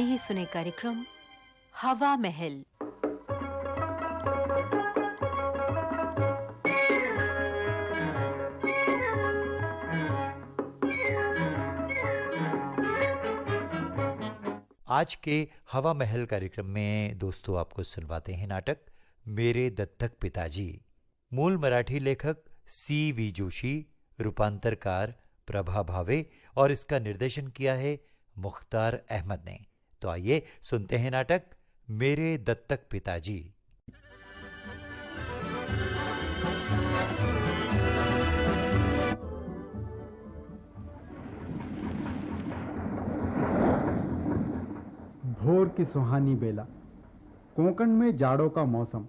आइए सुने कार्यक्रम हवा महल। आज के हवा महल कार्यक्रम में दोस्तों आपको सुनवाते हैं नाटक, मेरे दत्तक पिताजी। मूल मराठी लेखक सी वी जोशी, रूपांतरकार प्रभा भावे और इसका निर्देशन किया है मुख्तार अहमद ने। तो आइए सुनते हैं नाटक, मेरे दत्तक पिताजी। भोर की सुहानी बेला, कोंकण में जाड़ों का मौसम।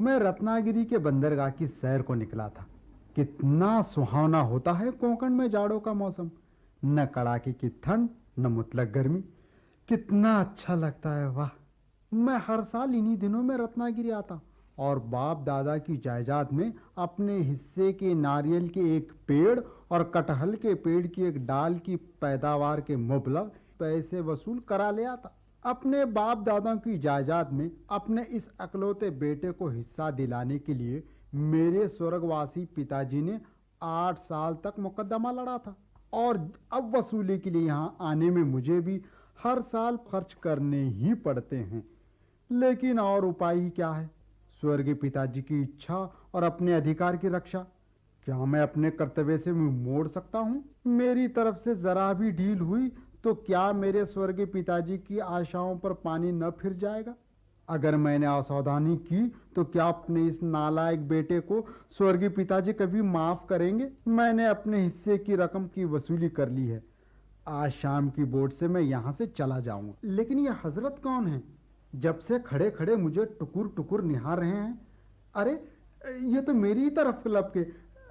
मैं रत्नागिरी के बंदरगाह की सैर को निकला था। कितना सुहावना होता है कोंकण में जाड़ों का मौसम। न कड़ाके की ठंड, न मुतलक गर्मी। कितना अच्छा लगता है, वाह। मैं हर साल इन्हीं दिनों में रत्नागिरी आता और बाप दादा की जायदाद में अपने हिस्से के नारियल के एक पेड़ और कटहल के पेड़ की एक डाल की पैदावार के मुबलग पैसे वसूल करा ले आता। अपने बाप दादा की जायदाद में अपने इस अकलौते बेटे को हिस्सा दिलाने के लिए मेरे स्वर्गवासी पिताजी ने आठ साल तक मुकदमा लड़ा था। और अब वसूली के लिए यहाँ आने में मुझे भी हर साल खर्च करने ही पड़ते हैं। लेकिन और उपाय ही क्या है? स्वर्गीय पिताजी की इच्छा और अपने अधिकार की रक्षा। क्या मैं अपने कर्तव्य से मोड़ सकता हूँ? मेरी तरफ़ से जरा भी ढील हुई तो क्या मेरे स्वर्गीय पिताजी की आशाओं पर पानी न फिर जाएगा? अगर मैंने असावधानी की तो क्या अपने इस नालायक बेटे को स्वर्गीय पिताजी कभी माफ़ करेंगे? मैंने अपने हिस्से की रकम की वसूली कर ली है। आज शाम की बोट से मैं यहाँ से चला जाऊँगा। लेकिन ये हज़रत कौन है? जब से खड़े खड़े मुझे टुकुर टुकुर निहार रहे हैं। अरे, ये तो मेरी ही तरफ़ लप के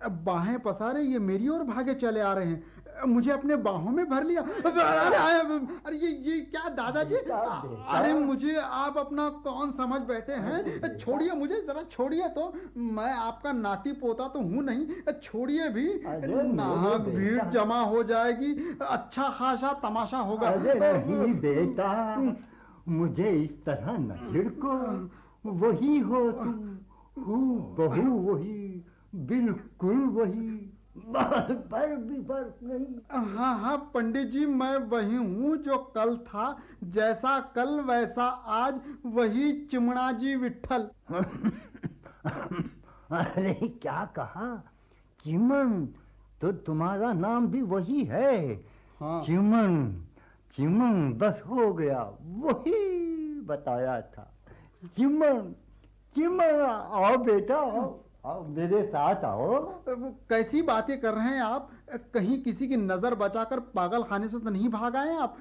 बाहें पसारे ये मेरी ओर भागे चले आ रहे हैं। मुझे अपने बाहों में भर लिया। अरे ये ये क्या दादाजी? अरे मुझे आप अपना कौन समझ बैठे हैं? छोड़िए मुझे जरा छोड़िए तो। मैं आपका नाती पोता तो हूँ नहीं। छोड़िए भी। नाहक भीड़ जमा हो जाएगी। अच्छा खासा तमाशा होगा। नहीं बेटा। मुझे इस तरह न झिड़को। वही हो तुम। बहू वही। बिल्कुल वही। पर भी फ़र्क नहीं। हाँ हाँ पंडित जी मैं वही हूँ जो कल था। जैसा कल वैसा आज। वही चिमणा जी विठल अरे क्या कहा? चिमन तो तुम्हारा नाम भी वही है। हाँ। चिमन चिमन बस हो गया। वही बताया था। चिमन चिमन आओ बेटा आओ। आओ मेरे साथ आओ। कैसी बातें कर रहे हैं आप? कहीं किसी की नज़र बचाकर पागल खाने से तो नहीं भाग आए आप?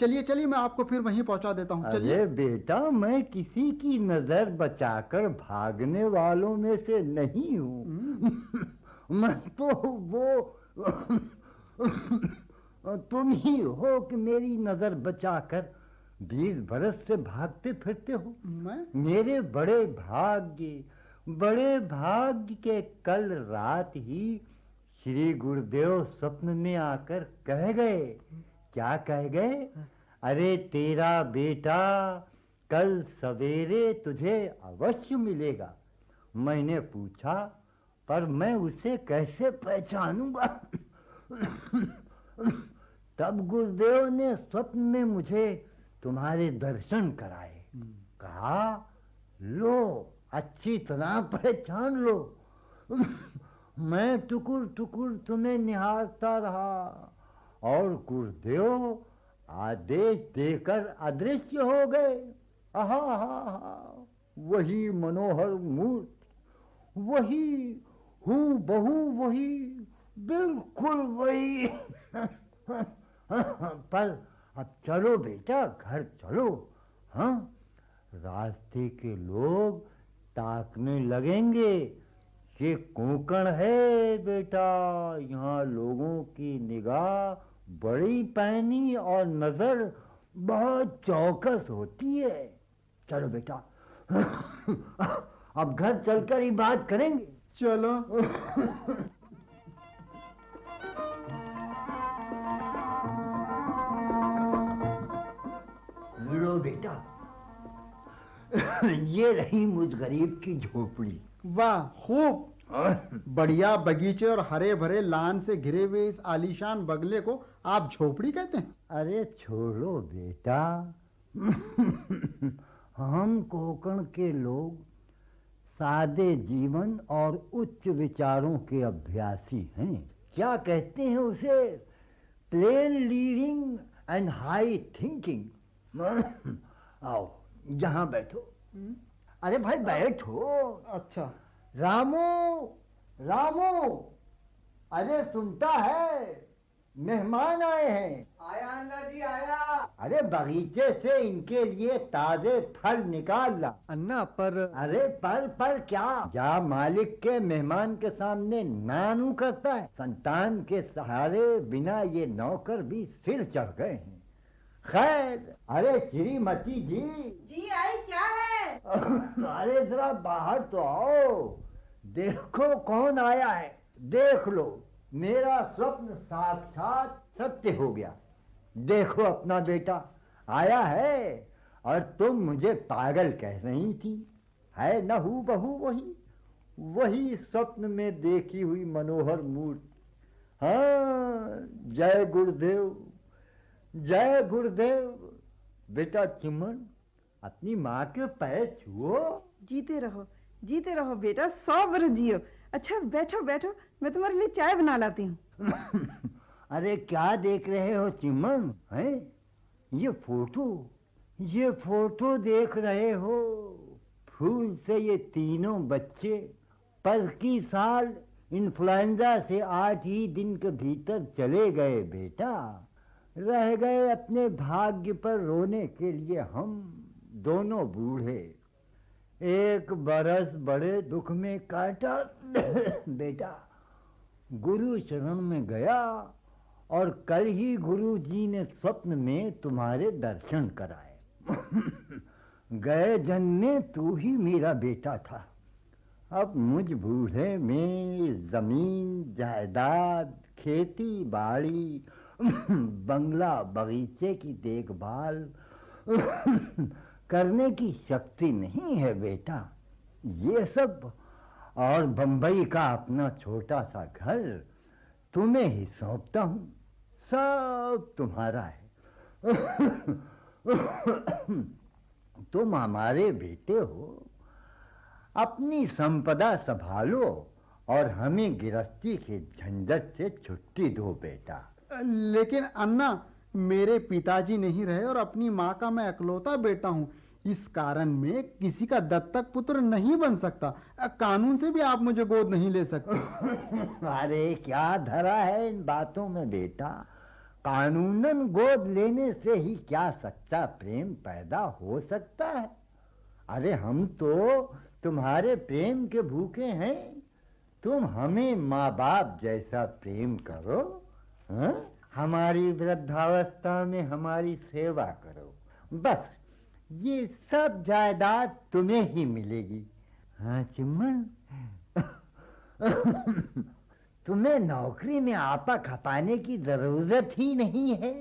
चलिए चलिए मैं आपको फिर वहीं पहुँचा देता हूँ। चलिए। बेटा मैं किसी की नज़र बचाकर भागने वालों में से नहीं हूँ। हम्म। मैं तो वो तुम ही हो कि मेरी नज़र बचाकर बीस बरस से भागते फिरते हो। मैं? मेरे बड़े भाग्य बड़े भाग्य के कल रात ही श्री गुरुदेव स्वप्न में आकर कह गए। क्या कह गए? अरे तेरा बेटा, कल सवेरे तुझे अवश्य मिलेगा। मैंने पूछा, पर मैं उसे कैसे पहचानूँगा? तब गुरुदेव ने स्वप्न में मुझे तुम्हारे दर्शन कराए। कहा, लो अच्छी तरह पहचान लो। मैं टुकुर टुकुर तुम्हें निहारता रहा और गुरुदेव आदेश देकर अदृश्य हो गए। आहा हा वही मनोहर मूर्ति, वही हूँ बहु वही बिल्कुल वही। पर अब चलो बेटा, घर चलो हाँ? रास्ते के लोग ताकने लगेंगे ये कोंकण है बेटा। यहाँ लोगों की निगाह बड़ी पैनी और नज़र बहुत चौकस होती है। चलो बेटा। अब घर चलकर ही बात करेंगे। चलो। ये रही मुझ गरीब की झोपड़ी। वाह खूब। बढ़िया बगीचे और हरे भरे लान से घिरे हुए इस आलीशान बगले को आप झोपड़ी कहते हैं? अरे छोड़ो बेटा। हम कोकण के लोग सादे जीवन और उच्च विचारों के अभ्यासी हैं। क्या कहते हैं उसे? Plain living and high thinking आओ यहाँ बैठो। अरे भाई बैठो अच्छा। रामू रामू अरे सुनता है मेहमान आए हैं। आया अन्ना जी आया। अरे बगीचे से इनके लिए ताजे फल निकाल ला। अन्ना पर अरे पर पर क्या? जा मालिक के मेहमान के सामने नानू करता है। संतान के सहारे बिना ये नौकर भी सिर चढ़ गए हैं। खैर अरे श्रीमती जी। जी आई क्या है? अरे जरा बाहर तो आओ। देखो कौन आया है। देख लो। मेरा स्वप्न साक्षात सत्य हो गया। देखो अपना बेटा, आया है और तुम मुझे पागल कह रही थी। है न हु बहू वही। वही स्वप्न में देखी हुई मनोहर मूर्ति। हाँ जय गुरुदेव जय गुरुदेव। बेटा चुमन अपनी माँ के पैर छुओ। जीते रहो जीते रहो बेटा सौ बरस जियो अच्छा बैठो बैठो मैं तुम्हारे लिए चाय बना लाती हूँ। अरे क्या देख रहे हो चिमन है? ये फ़ोटो ये फ़ोटो देख रहे हो। फूल से ये तीनों बच्चे पर की साल इन्फ्लुएंजा से आठ ही दिन के भीतर चले गए बेटा। रह गए अपने भाग्य पर रोने के लिए हम। दोनों बूढ़े एक बरस बड़े दुख में काटा बेटा गुरु शरण में गया और कल ही गुरु जी ने स्वप्न में तुम्हारे दर्शन कराए गए जन्म में तू ही मेरा बेटा था अब मुझ बूढ़े में ज़मीन जायदाद खेती बाड़ी बंगला बगीचे की देखभाल करने की शक्ति नहीं है बेटा। ये सब, और बंबई का अपना छोटा सा घर, तुम्हें ही सौंपता हूँ। सब तुम्हारा है। तुम हमारे बेटे हो। अपनी संपदा संभालो और हमें गिरफ्ती के झंझट से छुट्टी दो बेटा। लेकिन अन्ना, मेरे पिताजी नहीं रहे और अपनी माँ का मैं अकलौता बेटा हूँ। इस कारण में किसी का दत्तक पुत्र नहीं बन सकता। कानून से भी आप मुझे गोद नहीं ले सकते। अरे, क्या धरा है इन बातों में बेटा? कानूनन गोद लेने से ही क्या सच्चा प्रेम पैदा हो सकता है? अरे, हम तो तुम्हारे प्रेम के भूखे हैं। तुम हमें माँ बाप जैसा प्रेम करो, हा? हमारी वृद्धावस्था में हमारी सेवा करो। बस। ये सब जायदाद तुम्हें ही मिलेगी। हाँ चिम्मन? तुम्हें नौकरी में आपा खपाने की ज़रूरत ही नहीं है।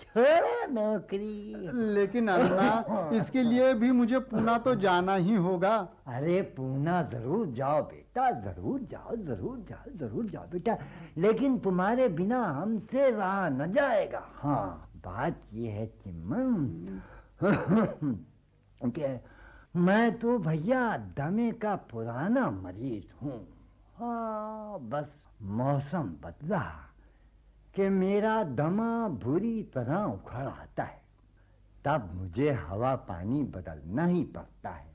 छोड़ो नौकरी। लेकिन अन्ना इसके लिए भी मुझे पूना तो जाना ही होगा। अरे पूना ज़रूर जाओ बेटा ज़रूर जाओ ज़रूर जाओ ज़रूर जाओ बेटा। लेकिन तुम्हारे बिना हमसे रहा न जाएगा। हाँ बात ये है चिम्मन। कि मैं तो भैया दमे का पुराना मरीज़ हूँ। हाँ बस मौसम बदला कि मेरा दमा बुरी तरह उखड़ आता है। तब मुझे हवा पानी बदलना ही पड़ता है।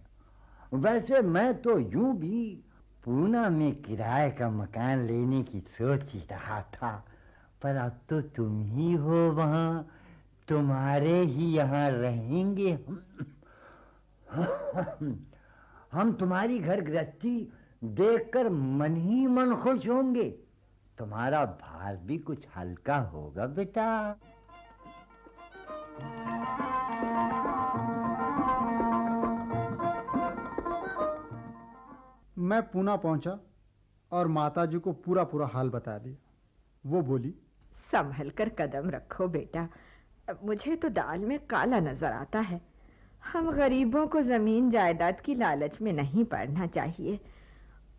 वैसे मैं तो यूँ भी पूना में किराए का मकान लेने की सोच ही रहा था, पर अब तो तुम ही हो वहाँ। तुम्हारे ही यहाँ रहेंगे हम। हम तुम्हारी घर गृहस्थी देखकर मन ही मन खुश होंगे। तुम्हारा भार भी कुछ हल्का होगा बेटा। मैं पूना पहुँचा और माताजी को पूरा पूरा हाल बता दिया। वो बोली संभल कर कदम रखो बेटा। मुझे तो दाल में काला नज़र आता है। हम गरीबों को ज़मीन जायदाद की लालच में नहीं पड़ना चाहिए।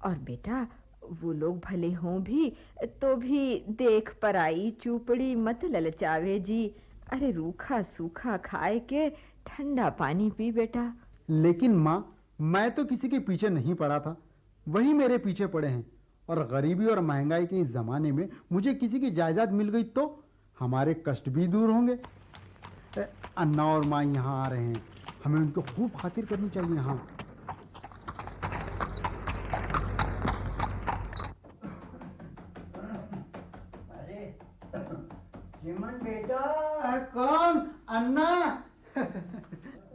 और बेटा, वो लोग भले हों भी तो भी देख पर आई चूपड़ी मत ललचावे जी। अरे रूखा सूखा खाए के ठंडा पानी पी बेटा। लेकिन माँ, मैं तो किसी के पीछे नहीं पड़ा था। वही मेरे पीछे पड़े हैं। और गरीबी और महँगाई के इस जमाने में मुझे किसी की जायदाद मिल गई तो हमारे कष्ट भी दूर होंगे। ए, अन्ना और माँ यहाँ आ रहे हैं। हमें उनको खूब खातिर करनी चाहिए हाँ। चिमन बेटा। कौन? अन्ना?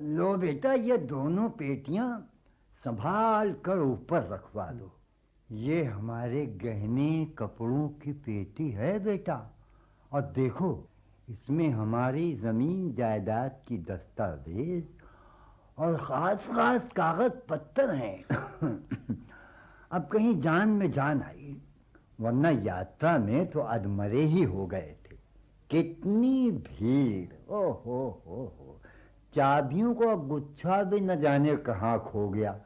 लो बेटा ये दोनों पेटियाँ संभाल कर ऊपर रखवा दो। ये हमारे गहने कपड़ों की पेटी है बेटा। और देखो, इसमें हमारी ज़मीन जायदाद की दस्तावेज़ और खास खास कागज़ पत्थर हैं। अब कहीं जान में जान आई, वरना यात्रा में तो अधमरे ही हो गए थे। कितनी भीड़! ओ हो हो। हो चाबियों को गुच्छा भी न जाने कहाँ खो गया।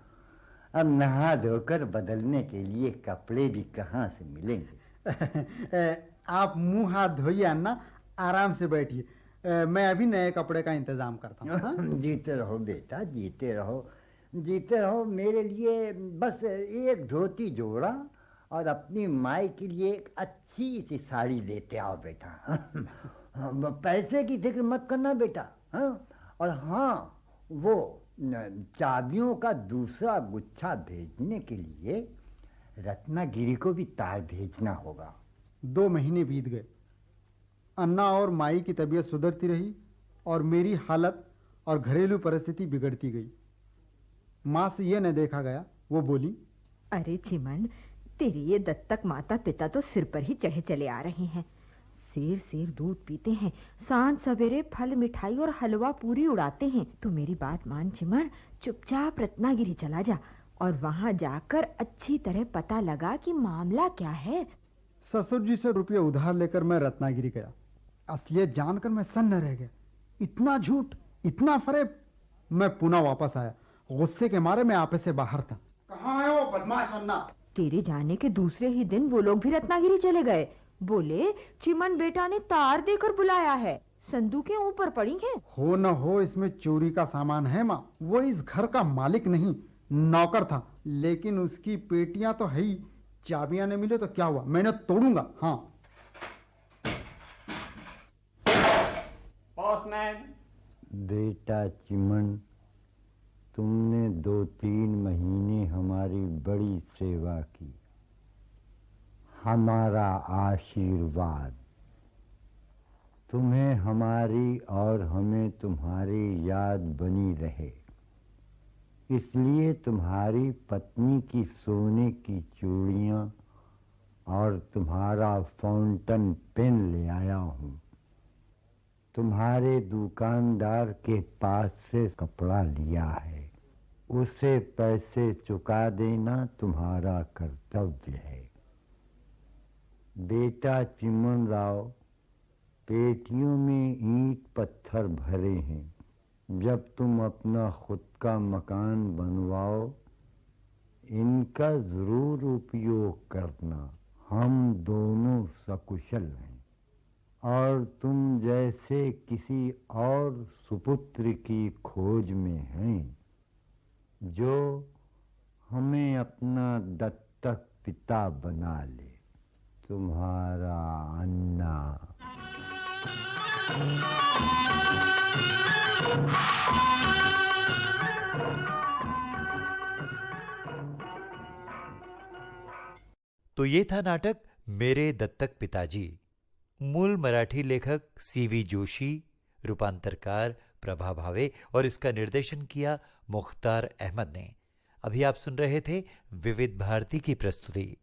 अब नहा धोकर बदलने के लिए कपड़े भी कहाँ से मिलेंगे? आप मुँह हाथ धोइए अन्ना, आराम से बैठिए। मैं अभी नए कपड़े का इंतज़ाम करता हूँ हाँ? जीते रहो बेटा, जीते रहो। जीते रहो, मेरे लिए बस एक धोती जोड़ा और अपनी माई के लिए एक अच्छी सी साड़ी लेते आओ बेटा। पैसे की फ़िक्र मत करना बेटा हाँ? और हाँ वो चाबियों का दूसरा गुच्छा भेजने के लिए रत्नागिरी को भी तार भेजना होगा। दो महीने बीत गए। अन्ना और माई की तबीयत सुधरती रही और मेरी हालत और घरेलू परिस्थिति बिगड़ती गई। माँ से यह न देखा गया, वो बोली, अरे चिमन, तेरे ये दत्तक माता पिता तो सिर पर ही चढ़े चले आ रहे हैं। शेर शेर दूध पीते हैं, साँझ सवेरे फल, मिठाई और हलवा पूरी उड़ाते हैं। तो मेरी बात मान चिमन, चुपचाप रत्नागिरी चला जा और वहाँ जाकर अच्छी तरह पता लगा कि मामला क्या है। ससुर जी से रुपये उधार लेकर मैं रत्नागिरी गया। असलियत जानकर मैं सन्न रह गया। इतना झूठ इतना फरेब। मैं पुनः वापस आया। गुस्से के मारे मैं आपे से बाहर था। कहाँ है वो बदमाश अन्ना? तेरे जाने के दूसरे ही दिन वो लोग भी रत्नागिरी चले गए। बोले चिमन बेटा ने तार देकर बुलाया है। संदूकें ऊपर पड़ी हैं। हो न हो इसमें चोरी का सामान है माँ। वो इस घर का मालिक नहीं नौकर था। लेकिन उसकी पेटियाँ तो है ही। चाबियाँ न मिले तो क्या हुआ? मैंने तोड़ूँगा। हाँ। पोस्टमैन बेटा चिमन तुमने दो तीन महीने हमारी बड़ी सेवा की। हमारा आशीर्वाद। तुम्हें हमारी और हमें तुम्हारी याद बनी रहे। इसलिए तुम्हारी पत्नी की सोने की चूड़ियाँ और तुम्हारा फाउंटन पेन ले आया हूँ। तुम्हारे दुकानदार के पास से कपड़ा लिया है। उसे पैसे चुका देना तुम्हारा कर्तव्य है। बेटा चिमन राव पेटियों में ईंट पत्थर भरे हैं। जब तुम अपना खुद का मकान बनवाओ, इनका ज़रूर उपयोग करना। हम दोनों सकुशल हैं। और तुम जैसे किसी और सुपुत्र की खोज में हैं, जो हमें अपना दत्तक पिता बना ले। तुम्हारा अन्ना। तो ये था नाटक मेरे दत्तक पिताजी। मूल मराठी लेखक सीवी जोशी, रूपांतरकार प्रभा भावे और इसका निर्देशन किया मुख्तार अहमद ने। अभी आप सुन रहे थे विविध भारती की प्रस्तुति।